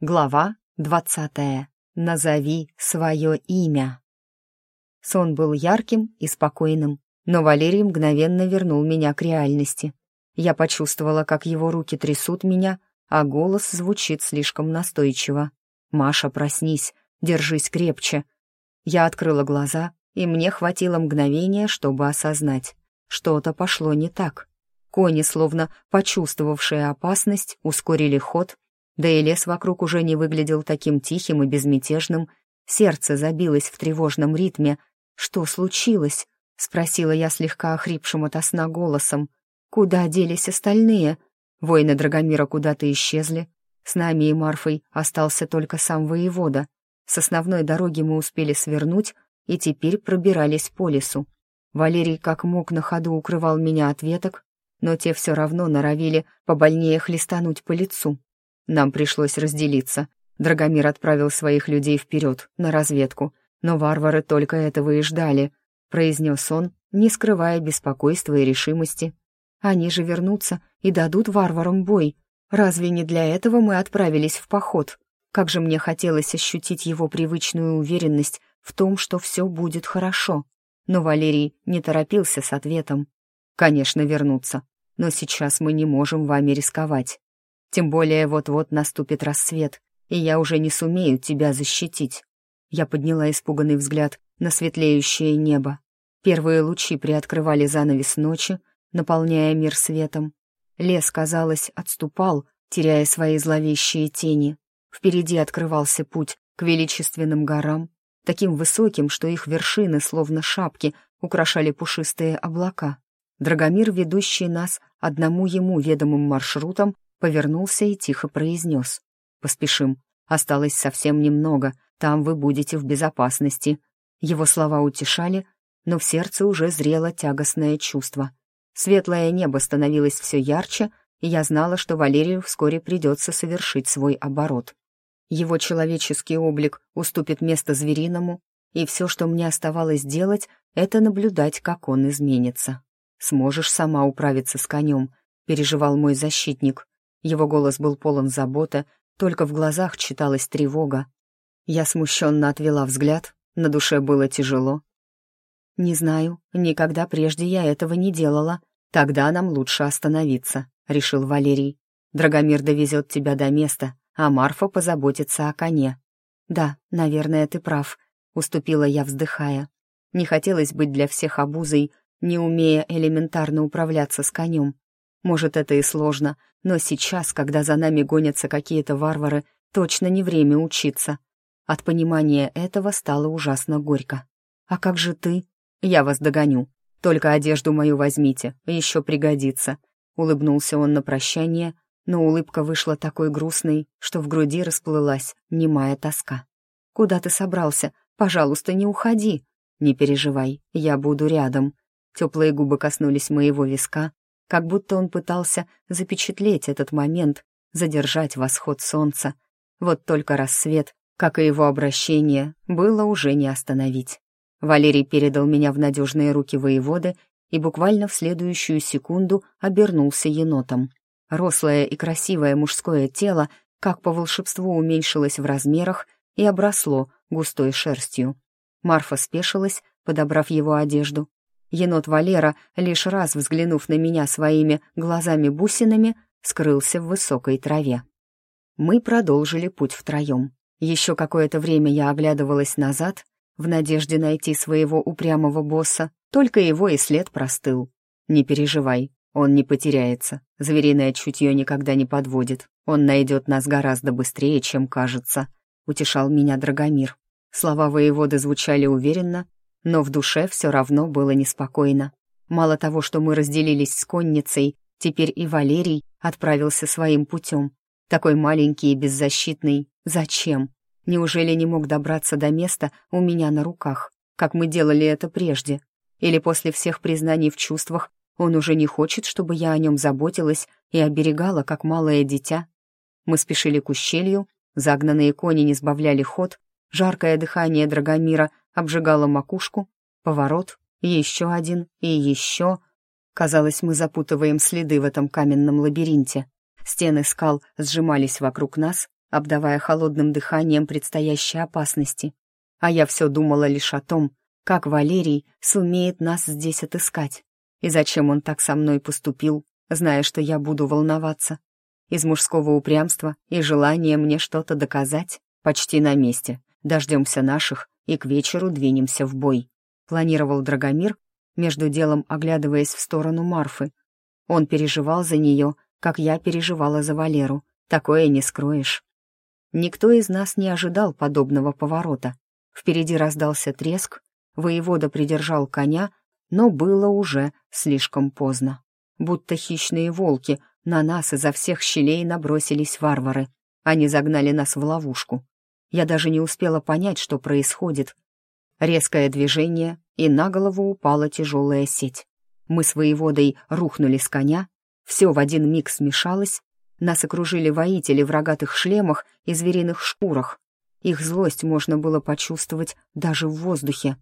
Глава двадцатая. Назови свое имя. Сон был ярким и спокойным, но Валерий мгновенно вернул меня к реальности. Я почувствовала, как его руки трясут меня, а голос звучит слишком настойчиво. «Маша, проснись, держись крепче». Я открыла глаза, и мне хватило мгновения, чтобы осознать. Что-то пошло не так. Кони, словно почувствовавшие опасность, ускорили ход да и лес вокруг уже не выглядел таким тихим и безмятежным. Сердце забилось в тревожном ритме. «Что случилось?» — спросила я слегка охрипшим ото сна голосом. «Куда делись остальные?» Воины Драгомира куда-то исчезли. С нами и Марфой остался только сам воевода. С основной дороги мы успели свернуть и теперь пробирались по лесу. Валерий как мог на ходу укрывал меня от веток, но те все равно норовили побольнее хлестануть по лицу. Нам пришлось разделиться. Драгомир отправил своих людей вперед, на разведку, но варвары только этого и ждали, произнес он, не скрывая беспокойства и решимости. Они же вернутся и дадут варварам бой. Разве не для этого мы отправились в поход? Как же мне хотелось ощутить его привычную уверенность в том, что все будет хорошо. Но Валерий не торопился с ответом. «Конечно, вернутся, но сейчас мы не можем вами рисковать. Тем более вот-вот наступит рассвет, и я уже не сумею тебя защитить. Я подняла испуганный взгляд на светлеющее небо. Первые лучи приоткрывали занавес ночи, наполняя мир светом. Лес, казалось, отступал, теряя свои зловещие тени. Впереди открывался путь к величественным горам, таким высоким, что их вершины, словно шапки, украшали пушистые облака. Драгомир, ведущий нас одному ему ведомым маршрутом, повернулся и тихо произнес. «Поспешим. Осталось совсем немного. Там вы будете в безопасности». Его слова утешали, но в сердце уже зрело тягостное чувство. Светлое небо становилось все ярче, и я знала, что Валерию вскоре придется совершить свой оборот. Его человеческий облик уступит место звериному, и все, что мне оставалось делать, это наблюдать, как он изменится. «Сможешь сама управиться с конем», — переживал мой защитник. Его голос был полон заботы, только в глазах читалась тревога. Я смущенно отвела взгляд, на душе было тяжело. «Не знаю, никогда прежде я этого не делала. Тогда нам лучше остановиться», — решил Валерий. «Драгомир довезет тебя до места, а Марфа позаботится о коне». «Да, наверное, ты прав», — уступила я, вздыхая. Не хотелось быть для всех обузой, не умея элементарно управляться с конем. Может, это и сложно, но сейчас, когда за нами гонятся какие-то варвары, точно не время учиться. От понимания этого стало ужасно горько. «А как же ты?» «Я вас догоню. Только одежду мою возьмите, еще пригодится». Улыбнулся он на прощание, но улыбка вышла такой грустной, что в груди расплылась немая тоска. «Куда ты собрался? Пожалуйста, не уходи!» «Не переживай, я буду рядом». Теплые губы коснулись моего виска, как будто он пытался запечатлеть этот момент, задержать восход солнца. Вот только рассвет, как и его обращение, было уже не остановить. Валерий передал меня в надежные руки воеводы и буквально в следующую секунду обернулся енотом. Рослое и красивое мужское тело, как по волшебству, уменьшилось в размерах и обросло густой шерстью. Марфа спешилась, подобрав его одежду, Енот Валера, лишь раз взглянув на меня своими глазами-бусинами, скрылся в высокой траве. Мы продолжили путь втроем. Еще какое-то время я оглядывалась назад, в надежде найти своего упрямого босса, только его и след простыл. «Не переживай, он не потеряется. Звериное чутье никогда не подводит. Он найдет нас гораздо быстрее, чем кажется», — утешал меня Драгомир. Слова воеводы звучали уверенно, но в душе все равно было неспокойно. Мало того, что мы разделились с конницей, теперь и Валерий отправился своим путем. Такой маленький и беззащитный. Зачем? Неужели не мог добраться до места у меня на руках, как мы делали это прежде? Или после всех признаний в чувствах он уже не хочет, чтобы я о нем заботилась и оберегала, как малое дитя? Мы спешили к ущелью, загнанные кони не сбавляли ход, жаркое дыхание Драгомира обжигала макушку, поворот, еще один и еще. Казалось, мы запутываем следы в этом каменном лабиринте. Стены скал сжимались вокруг нас, обдавая холодным дыханием предстоящей опасности. А я все думала лишь о том, как Валерий сумеет нас здесь отыскать, и зачем он так со мной поступил, зная, что я буду волноваться. Из мужского упрямства и желания мне что-то доказать почти на месте. Дождемся наших и к вечеру двинемся в бой. Планировал Драгомир, между делом оглядываясь в сторону Марфы. Он переживал за нее, как я переживала за Валеру. Такое не скроешь. Никто из нас не ожидал подобного поворота. Впереди раздался треск, воевода придержал коня, но было уже слишком поздно. Будто хищные волки на нас изо всех щелей набросились варвары. Они загнали нас в ловушку. Я даже не успела понять, что происходит. Резкое движение, и на голову упала тяжелая сеть. Мы с воеводой рухнули с коня, все в один миг смешалось, нас окружили воители в рогатых шлемах и звериных шкурах. Их злость можно было почувствовать даже в воздухе.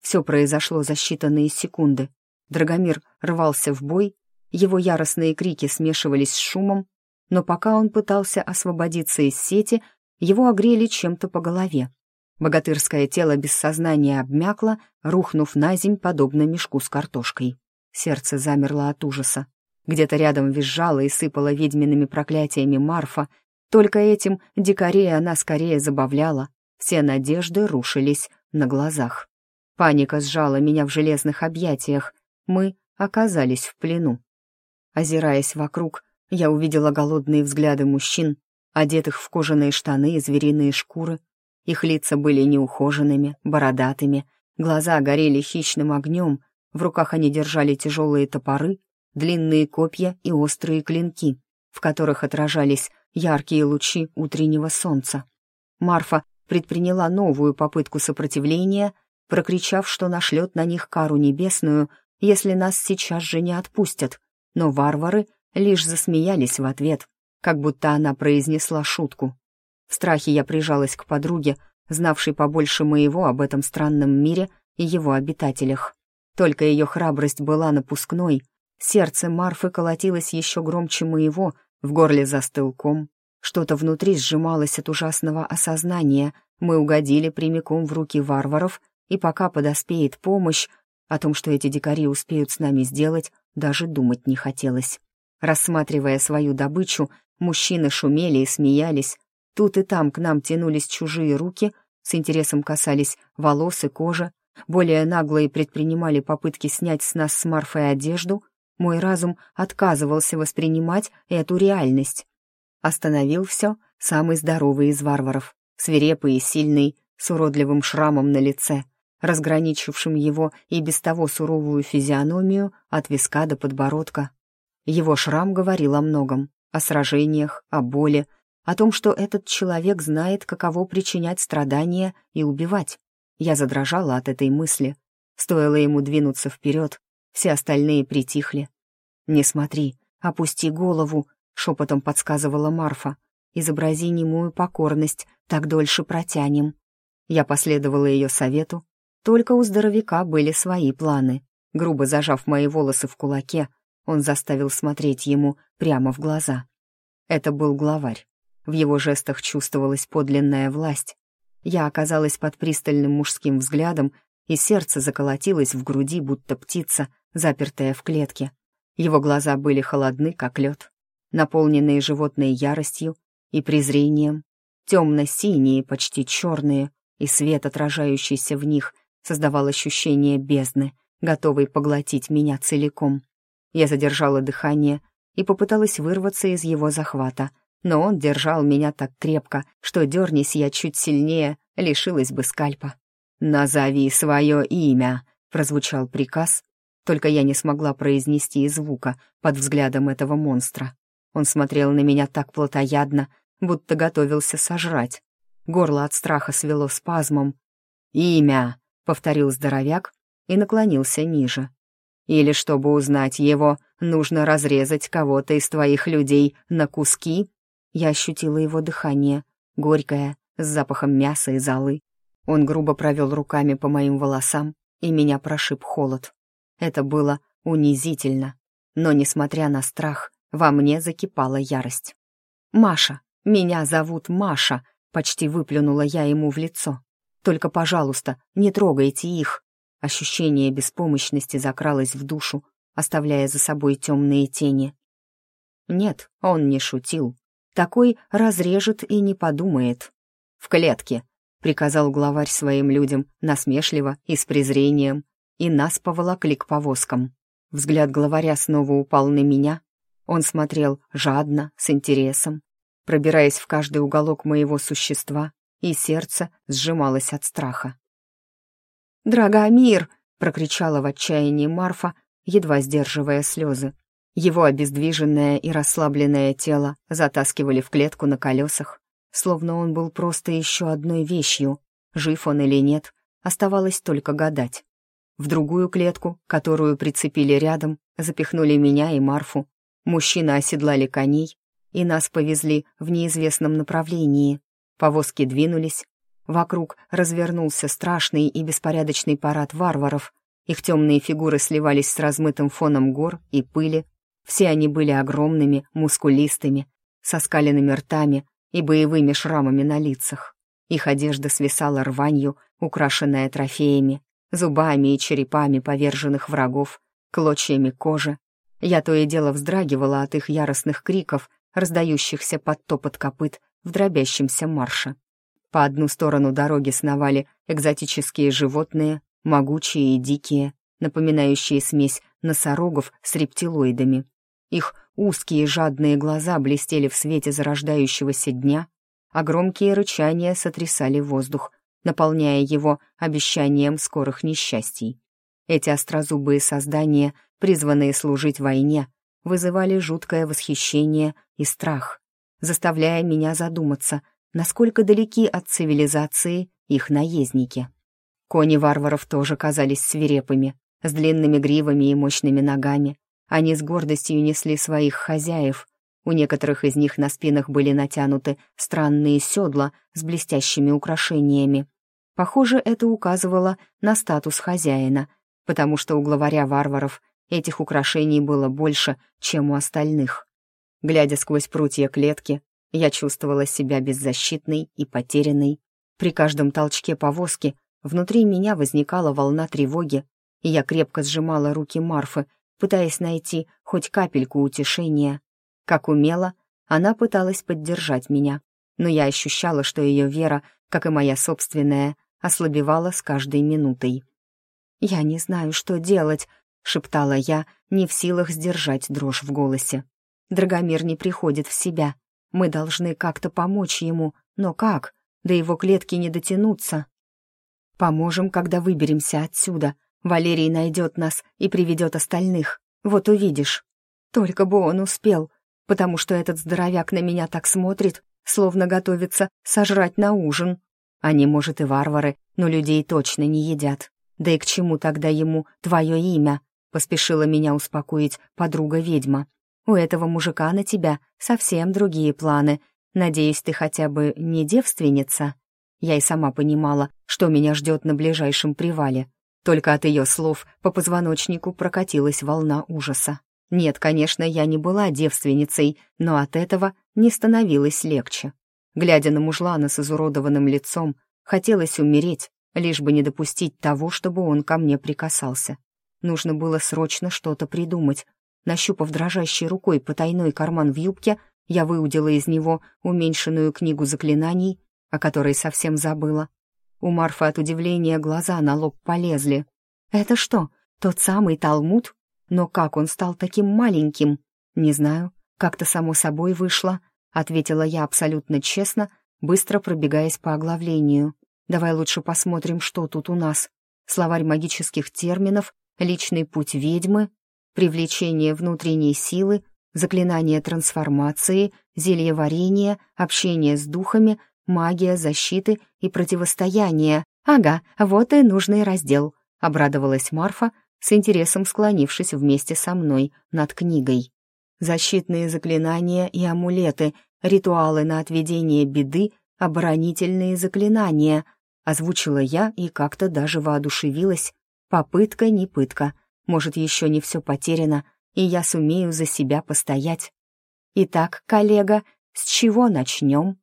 Все произошло за считанные секунды. Драгомир рвался в бой, его яростные крики смешивались с шумом, но пока он пытался освободиться из сети, его огрели чем-то по голове. Богатырское тело без сознания обмякло, рухнув на земь, подобно мешку с картошкой. Сердце замерло от ужаса. Где-то рядом визжала и сыпала ведьмиными проклятиями Марфа. Только этим дикарей она скорее забавляла. Все надежды рушились на глазах. Паника сжала меня в железных объятиях. Мы оказались в плену. Озираясь вокруг, я увидела голодные взгляды мужчин, одетых в кожаные штаны и звериные шкуры. Их лица были неухоженными, бородатыми, глаза горели хищным огнем, в руках они держали тяжелые топоры, длинные копья и острые клинки, в которых отражались яркие лучи утреннего солнца. Марфа предприняла новую попытку сопротивления, прокричав, что нашлет на них кару небесную, если нас сейчас же не отпустят, но варвары лишь засмеялись в ответ, как будто она произнесла шутку. В страхе я прижалась к подруге, знавшей побольше моего об этом странном мире и его обитателях. Только ее храбрость была напускной, сердце Марфы колотилось еще громче моего, в горле застыл ком. Что-то внутри сжималось от ужасного осознания, мы угодили прямиком в руки варваров, и пока подоспеет помощь, о том, что эти дикари успеют с нами сделать, даже думать не хотелось. Рассматривая свою добычу, мужчины шумели и смеялись. Тут и там к нам тянулись чужие руки, с интересом касались волос и кожи, более наглые предпринимали попытки снять с нас с Марфой одежду. Мой разум отказывался воспринимать эту реальность. Остановил все самый здоровый из варваров, свирепый и сильный, с уродливым шрамом на лице, разграничившим его и без того суровую физиономию от виска до подбородка. Его шрам говорил о многом, о сражениях, о боли, о том, что этот человек знает, каково причинять страдания и убивать. Я задрожала от этой мысли. Стоило ему двинуться вперед, все остальные притихли. «Не смотри, опусти голову», — шепотом подсказывала Марфа. «Изобрази немую покорность, так дольше протянем». Я последовала ее совету только у здоровяка были свои планы. Грубо зажав мои волосы в кулаке, он заставил смотреть ему прямо в глаза. Это был главарь. В его жестах чувствовалась подлинная власть. Я оказалась под пристальным мужским взглядом, и сердце заколотилось в груди, будто птица, запертая в клетке. Его глаза были холодны, как лед, наполненные животной яростью и презрением, темно-синие, почти черные, и свет, отражающийся в них, создавал ощущение бездны, готовой поглотить меня целиком. Я задержала дыхание и попыталась вырваться из его захвата, но он держал меня так крепко, что, дернись я чуть сильнее, лишилась бы скальпа. «Назови свое имя», — прозвучал приказ, только я не смогла произнести и звука под взглядом этого монстра. Он смотрел на меня так плотоядно, будто готовился сожрать. Горло от страха свело спазмом. «Имя!» — повторил здоровяк и наклонился ниже. «Или, чтобы узнать его, нужно разрезать кого-то из твоих людей на куски?» Я ощутила его дыхание, горькое, с запахом мяса и золы. Он грубо провел руками по моим волосам, и меня прошиб холод. Это было унизительно, но, несмотря на страх, во мне закипала ярость. «Маша, «Меня зовут Маша», — почти выплюнула я ему в лицо. «Только, пожалуйста, не трогайте их». Ощущение беспомощности закралось в душу, оставляя за собой темные тени. Нет, он не шутил. Такой разрежет и не подумает. «В клетке», — приказал главарь своим людям насмешливо и с презрением, и нас поволокли к повозкам. Взгляд главаря снова упал на меня. Он смотрел жадно, с интересом, пробираясь в каждый уголок моего существа, и сердце сжималось от страха. «Драгомир!» — прокричала в отчаянии Марфа, едва сдерживая слезы. Его обездвиженное и расслабленное тело затаскивали в клетку на колесах, словно он был просто еще одной вещью. Жив он или нет, оставалось только гадать. В другую клетку, которую прицепили рядом, запихнули меня и Марфу. Мужчины оседлали коней, и нас повезли в неизвестном направлении. Повозки двинулись. Вокруг развернулся страшный и беспорядочный парад варваров. Их темные фигуры сливались с размытым фоном гор и пыли. Все они были огромными, мускулистыми, со скаленными ртами и боевыми шрамами на лицах. Их одежда свисала рванью, украшенная трофеями, зубами и черепами поверженных врагов, клочьями кожи. Я то и дело вздрагивала от их яростных криков, раздающихся под топот копыт в дробящемся марше. По одну сторону дороги сновали экзотические животные, могучие и дикие, напоминающие смесь носорогов с рептилоидами. Их узкие жадные глаза блестели в свете зарождающегося дня, а громкие рычания сотрясали воздух, наполняя его обещанием скорых несчастий. Эти острозубые создания, призванные служить войне, вызывали жуткое восхищение и страх, заставляя меня задуматься, насколько далеки от цивилизации их наездники. Кони варваров тоже казались свирепыми, с длинными гривами и мощными ногами. Они с гордостью несли своих хозяев. У некоторых из них на спинах были натянуты странные седла с блестящими украшениями. Похоже, это указывало на статус хозяина, потому что у главаря варваров этих украшений было больше, чем у остальных. Глядя сквозь прутья клетки, я чувствовала себя беззащитной и потерянной. При каждом толчке повозки внутри меня возникала волна тревоги, и я крепко сжимала руки Марфы, пытаясь найти хоть капельку утешения. Как умела, она пыталась поддержать меня, но я ощущала, что ее вера, как и моя собственная, ослабевала с каждой минутой. «Я не знаю, что делать», — шептала я, не в силах сдержать дрожь в голосе. Драгомир не приходит в себя. Мы должны как-то помочь ему, но как? До его клетки не дотянуться. Поможем, когда выберемся отсюда. Валерий найдет нас и приведет остальных. Вот увидишь. Только бы он успел, потому что этот здоровяк на меня так смотрит, словно готовится сожрать на ужин. Они, может, и варвары, но людей точно не едят. Да и к чему тогда ему твое имя? Поспешила меня успокоить подруга-ведьма. У этого мужика на тебя совсем другие планы. Надеюсь, ты хотя бы не девственница?» Я и сама понимала, что меня ждет на ближайшем привале. Только от ее слов по позвоночнику прокатилась волна ужаса. Нет, конечно, я не была девственницей, но от этого не становилось легче. Глядя на мужлана с изуродованным лицом, хотелось умереть, лишь бы не допустить того, чтобы он ко мне прикасался. Нужно было срочно что-то придумать. Нащупав дрожащей рукой потайной карман в юбке, я выудила из него уменьшенную книгу заклинаний, о которой совсем забыла. У Марфы от удивления глаза на лоб полезли. «Это что, тот самый Талмуд? Но как он стал таким маленьким? Не знаю, как-то само собой вышло», — ответила я абсолютно честно, быстро пробегаясь по оглавлению. «Давай лучше посмотрим, что тут у нас. Словарь магических терминов личный путь ведьмы, привлечение внутренней силы, заклинание трансформации, зелье варенья, общение с духами, магия защиты и противостояния. Ага, вот и нужный раздел, обрадовалась Марфа, с интересом склонившись вместе со мной над книгой. Защитные заклинания и амулеты, ритуалы на отведение беды, оборонительные заклинания, озвучила я и как-то даже воодушевилась, Попытка не пытка. Может, еще не все потеряно, и я сумею за себя постоять. Итак, коллега, С чего начнем?